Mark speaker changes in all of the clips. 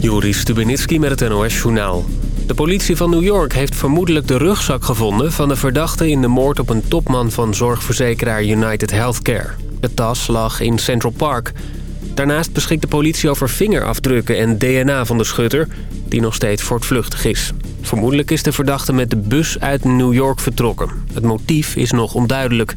Speaker 1: Joris Stubenitski met het NOS-journaal. De politie van New York heeft vermoedelijk de rugzak gevonden... van de verdachte in de moord op een topman van zorgverzekeraar United Healthcare. De tas lag in Central Park. Daarnaast beschikt de politie over vingerafdrukken en DNA van de schutter... die nog steeds voortvluchtig is. Vermoedelijk is de verdachte met de bus uit New York vertrokken. Het motief is nog onduidelijk.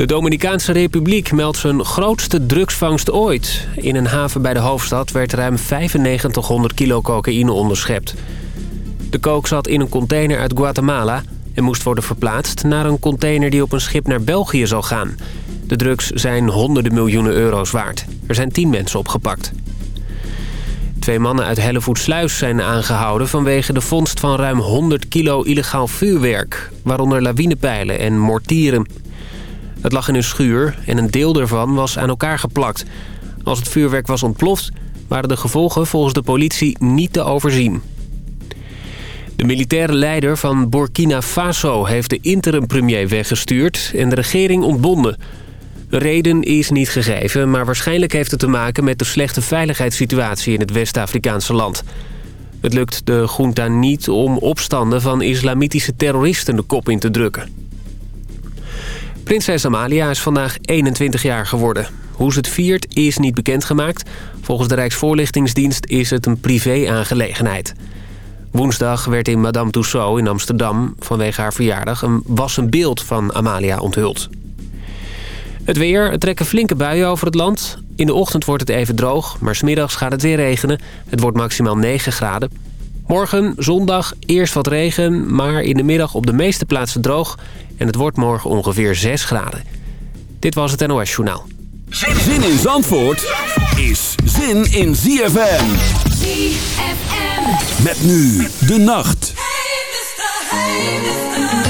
Speaker 1: De Dominicaanse Republiek meldt zijn grootste drugsvangst ooit. In een haven bij de hoofdstad werd ruim 9500 kilo cocaïne onderschept. De kook zat in een container uit Guatemala... en moest worden verplaatst naar een container die op een schip naar België zal gaan. De drugs zijn honderden miljoenen euro's waard. Er zijn tien mensen opgepakt. Twee mannen uit Hellevoetsluis zijn aangehouden... vanwege de vondst van ruim 100 kilo illegaal vuurwerk... waaronder lawinepijlen en mortieren... Het lag in een schuur en een deel ervan was aan elkaar geplakt. Als het vuurwerk was ontploft, waren de gevolgen volgens de politie niet te overzien. De militaire leider van Burkina Faso heeft de interim-premier weggestuurd en de regering ontbonden. reden is niet gegeven, maar waarschijnlijk heeft het te maken met de slechte veiligheidssituatie in het West-Afrikaanse land. Het lukt de junta niet om opstanden van islamitische terroristen de kop in te drukken. Prinses Amalia is vandaag 21 jaar geworden. Hoe ze het viert is niet bekendgemaakt. Volgens de Rijksvoorlichtingsdienst is het een privé-aangelegenheid. Woensdag werd in Madame Tussauds in Amsterdam... vanwege haar verjaardag een wassen beeld van Amalia onthuld. Het weer, trekken flinke buien over het land. In de ochtend wordt het even droog, maar smiddags gaat het weer regenen. Het wordt maximaal 9 graden. Morgen, zondag, eerst wat regen, maar in de middag op de meeste plaatsen droog... en het wordt morgen ongeveer 6 graden. Dit was het NOS Journaal.
Speaker 2: Zin in Zandvoort is zin in ZFM.
Speaker 3: ZFM.
Speaker 2: Met nu de nacht.
Speaker 3: Hey, mister, hey, mister.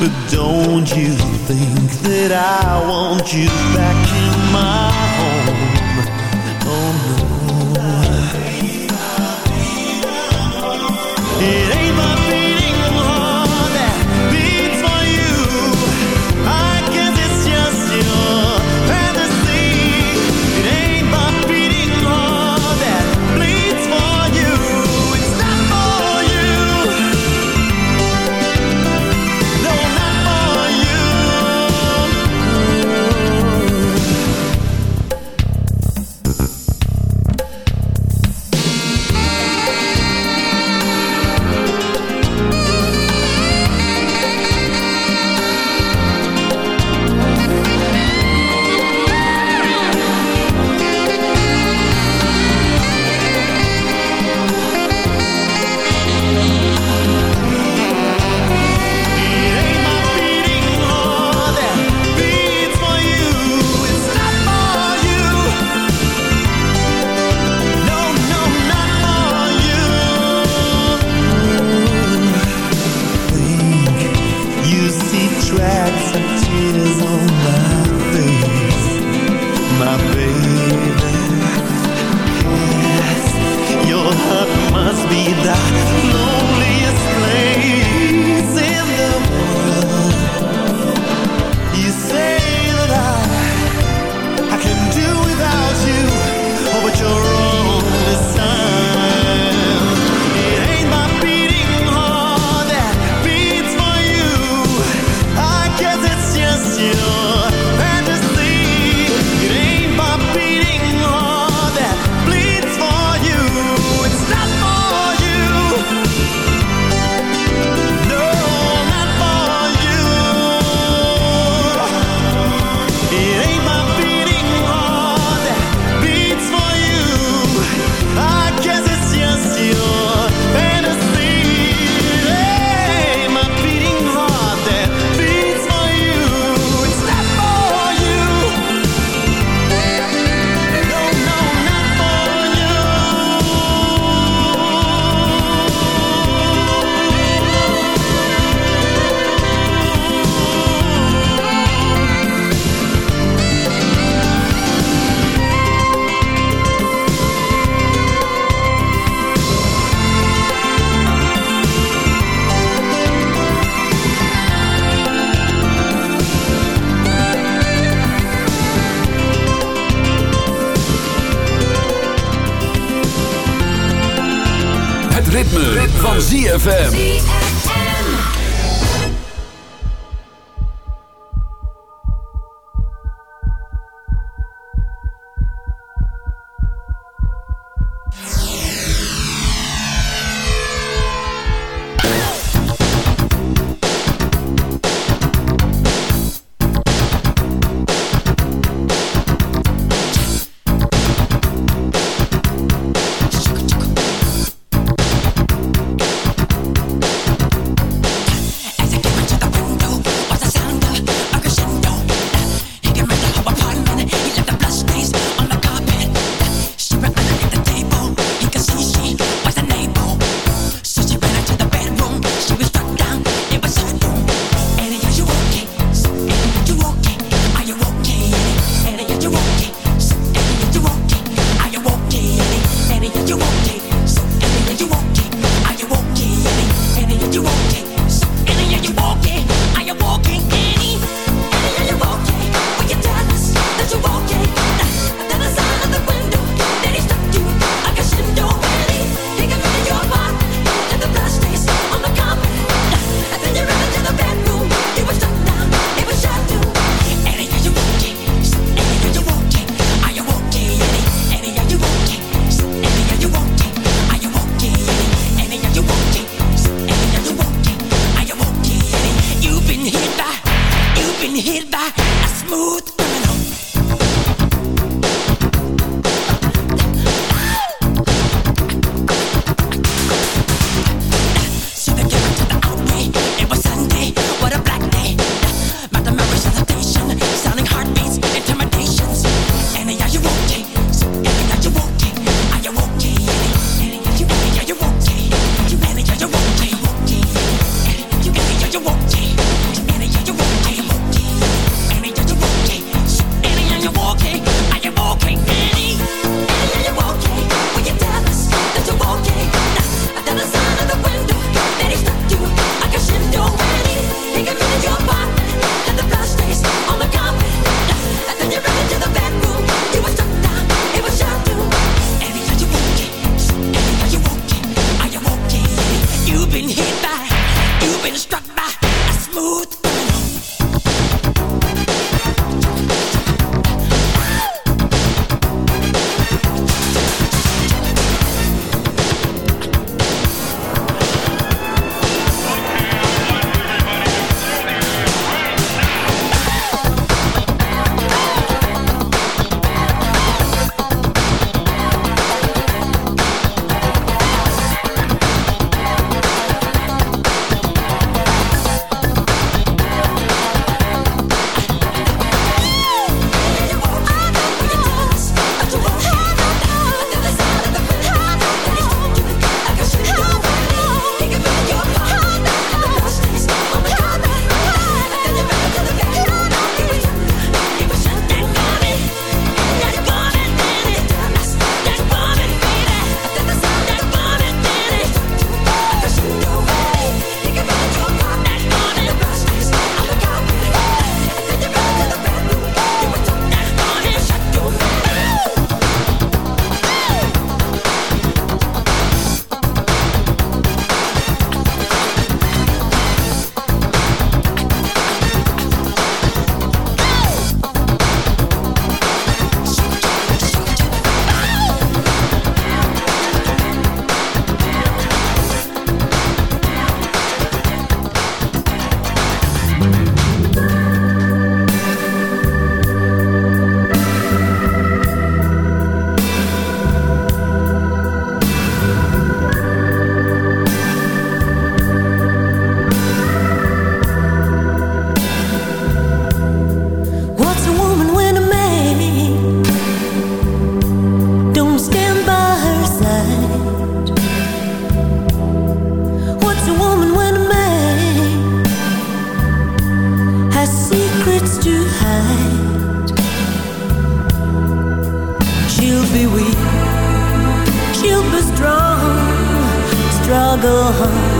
Speaker 4: But don't you think that I want you back in my home? Oh no. It ain't
Speaker 5: She'll be weak, she'll be strong, struggle hard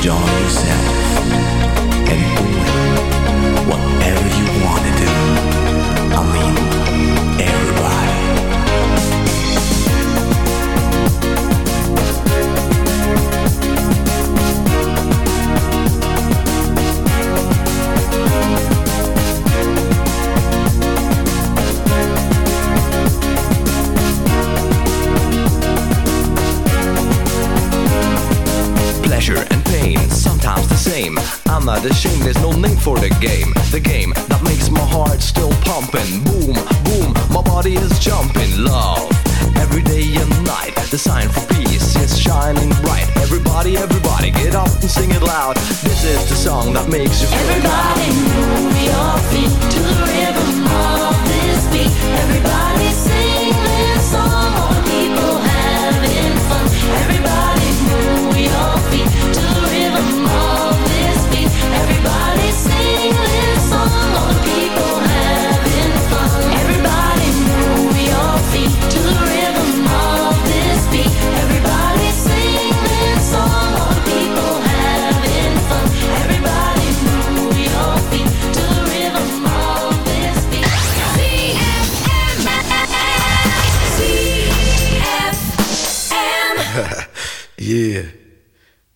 Speaker 3: enjoy yourself pleasure and pain, sometimes the same. I'm not ashamed, there's no name for the game. The game that makes my heart still pumping. Boom, boom, my body is jumping. Love, every day and night. The sign for peace is shining bright. Everybody, everybody, get up and sing it loud. This is the song that makes you feel
Speaker 5: Everybody move your feet to the rhythm of this beat. Everybody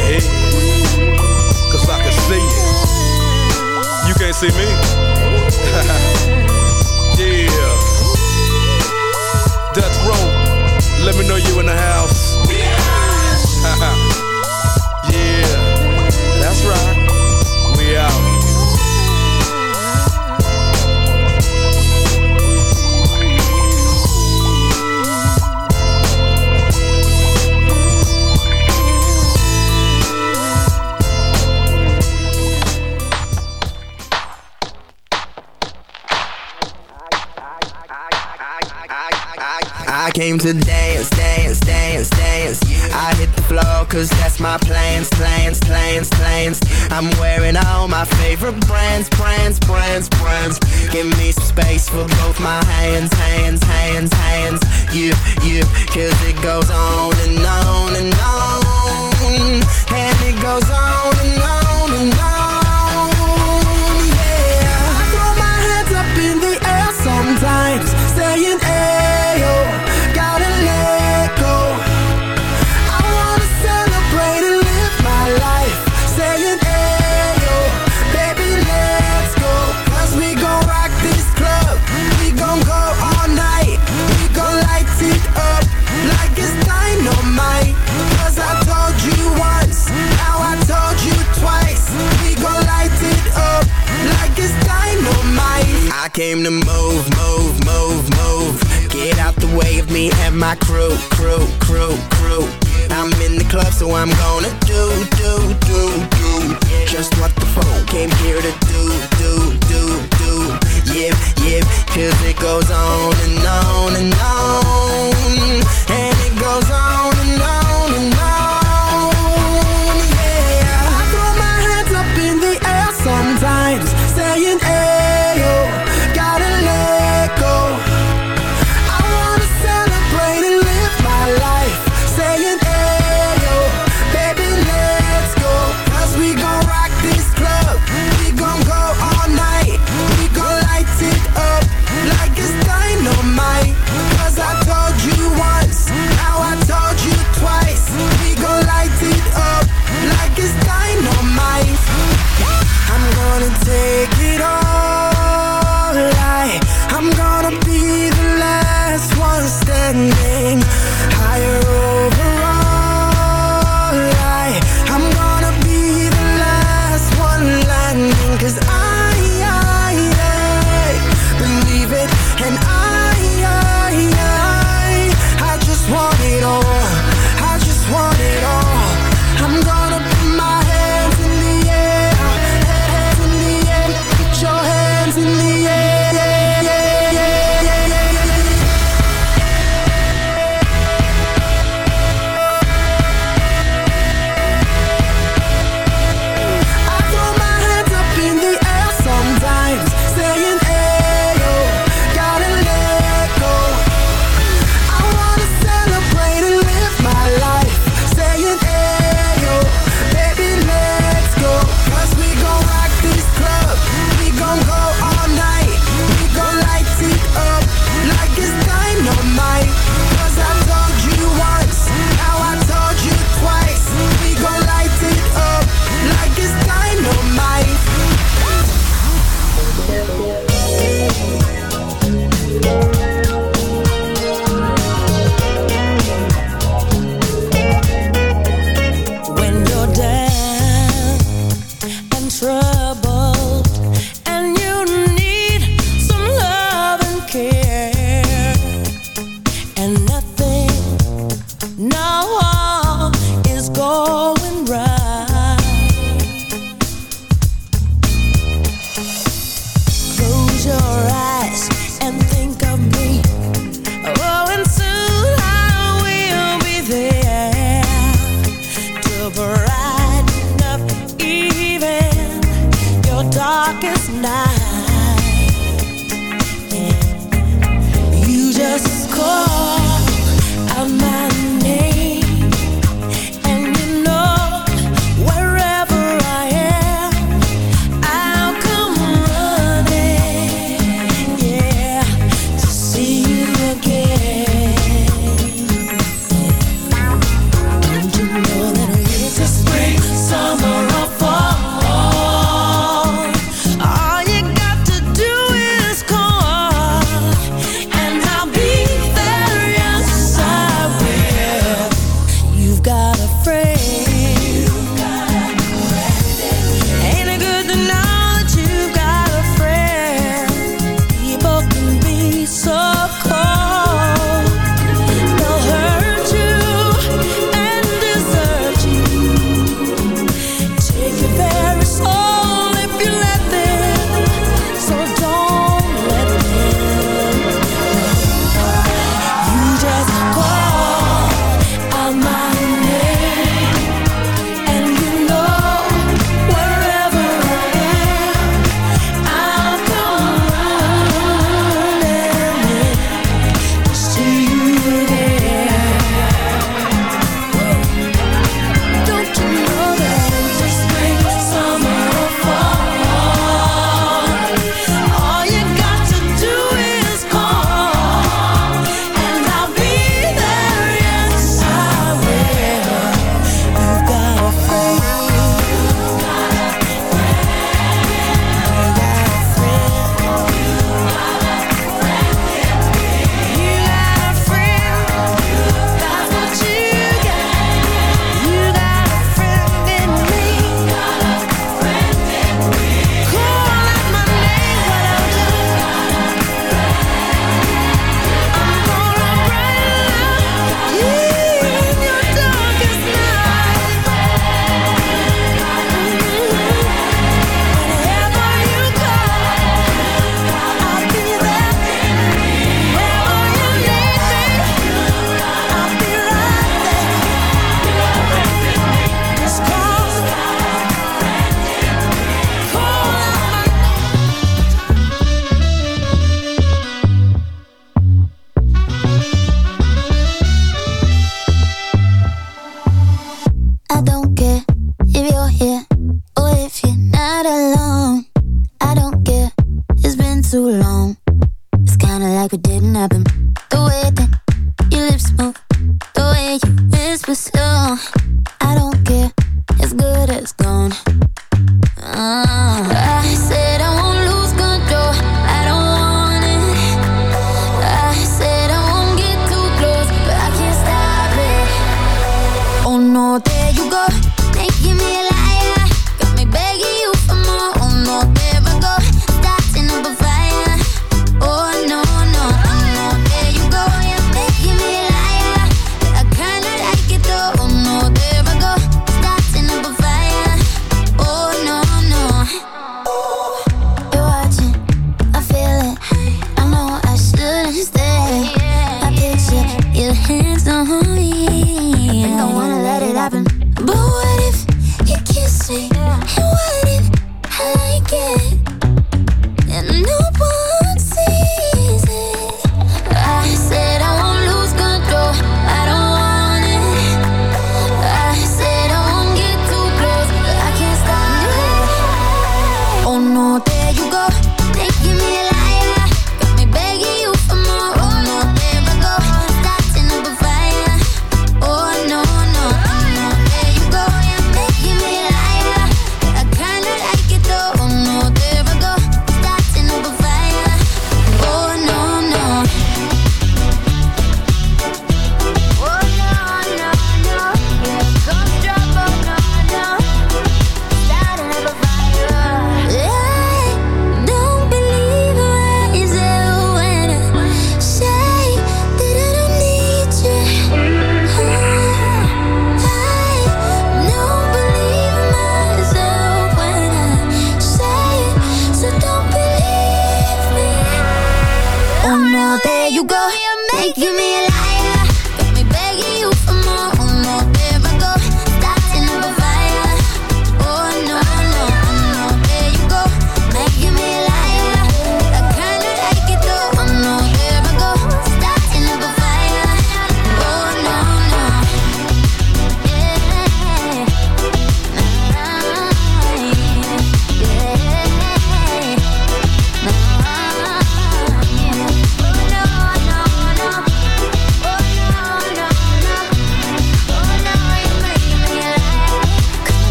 Speaker 6: head, cause I can see you. You can't see me? yeah. Death row, let me know you in the house.
Speaker 4: Go,
Speaker 7: making me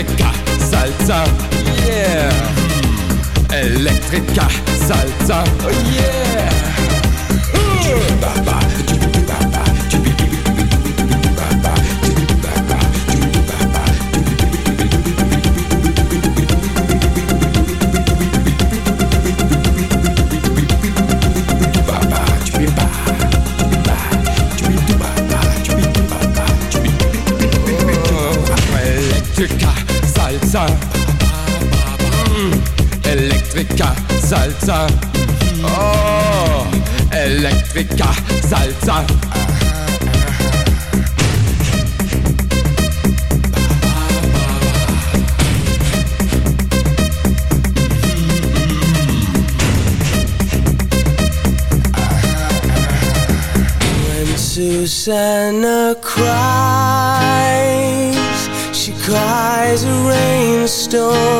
Speaker 8: Electrica, Salsa. Yeah.
Speaker 9: Electrica, Salsa.
Speaker 8: Oh yeah. Electrica, Salsa. Oh, Electrica, Salsa.
Speaker 5: When Susannah cries, she cries a rainstorm.